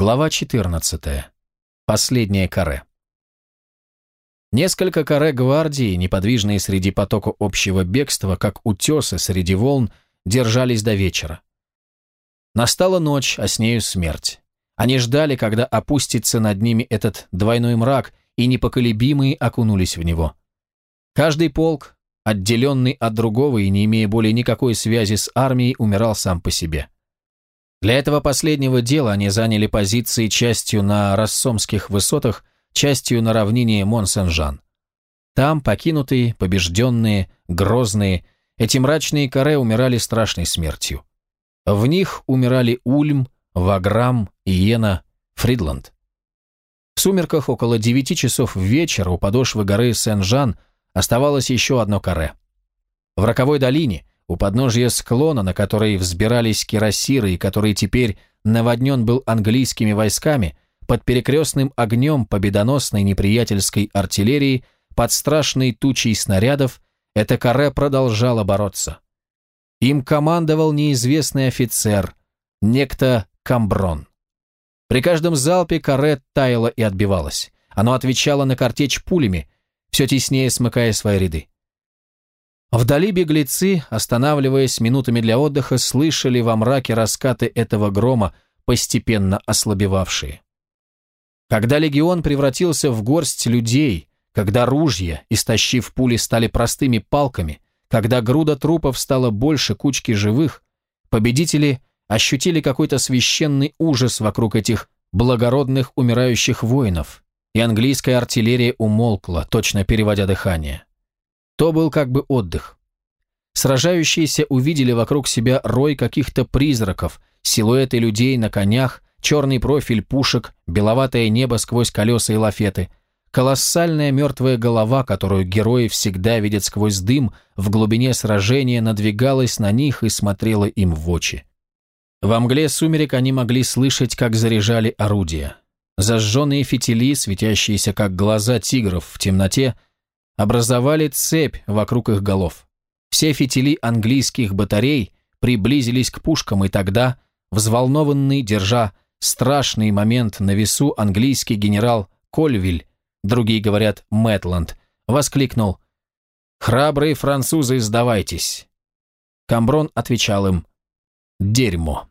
Глава 14. Последнее каре. Несколько каре гвардии, неподвижные среди потока общего бегства, как утесы среди волн, держались до вечера. Настала ночь, а с нею смерть. Они ждали, когда опустится над ними этот двойной мрак, и непоколебимые окунулись в него. Каждый полк, отделенный от другого и не имея более никакой связи с армией, умирал сам по себе. Для этого последнего дела они заняли позиции частью на Рассомских высотах, частью на равнине Мон-Сен-Жан. Там, покинутые, побежденные, грозные, эти мрачные каре умирали страшной смертью. В них умирали Ульм, Ваграм, Иена, Фридланд. В сумерках около девяти часов вечера у подошвы горы Сен-Жан оставалось еще одно каре. В роковой долине, у подножья склона, на который взбирались кирасиры и который теперь наводнен был английскими войсками, под перекрестным огнем победоносной неприятельской артиллерии, под страшной тучей снарядов, это каре продолжало бороться. Им командовал неизвестный офицер, некто Камброн. При каждом залпе каре таяло и отбивалось. Оно отвечало на картечь пулями, все теснее смыкая свои ряды. Вдали беглецы, останавливаясь минутами для отдыха, слышали во мраке раскаты этого грома, постепенно ослабевавшие. Когда легион превратился в горсть людей, когда ружья, истощив пули, стали простыми палками, когда груда трупов стала больше кучки живых, победители ощутили какой-то священный ужас вокруг этих благородных умирающих воинов, и английская артиллерия умолкла, точно переводя дыхание. То был как бы отдых. Сражающиеся увидели вокруг себя рой каких-то призраков, силуэты людей на конях, черный профиль пушек, беловатое небо сквозь колеса и лафеты, колоссальная мертвая голова, которую герои всегда видят сквозь дым, в глубине сражения надвигалась на них и смотрела им в очи. Во мгле сумерек они могли слышать, как заряжали орудия. Зажженные фитили, светящиеся как глаза тигров в темноте, образовали цепь вокруг их голов. Все фитили английских батарей приблизились к пушкам, и тогда, взволнованный, держа страшный момент на весу, английский генерал Кольвиль, другие говорят Мэтланд, воскликнул «Храбрые французы, сдавайтесь!» Камброн отвечал им «Дерьмо!»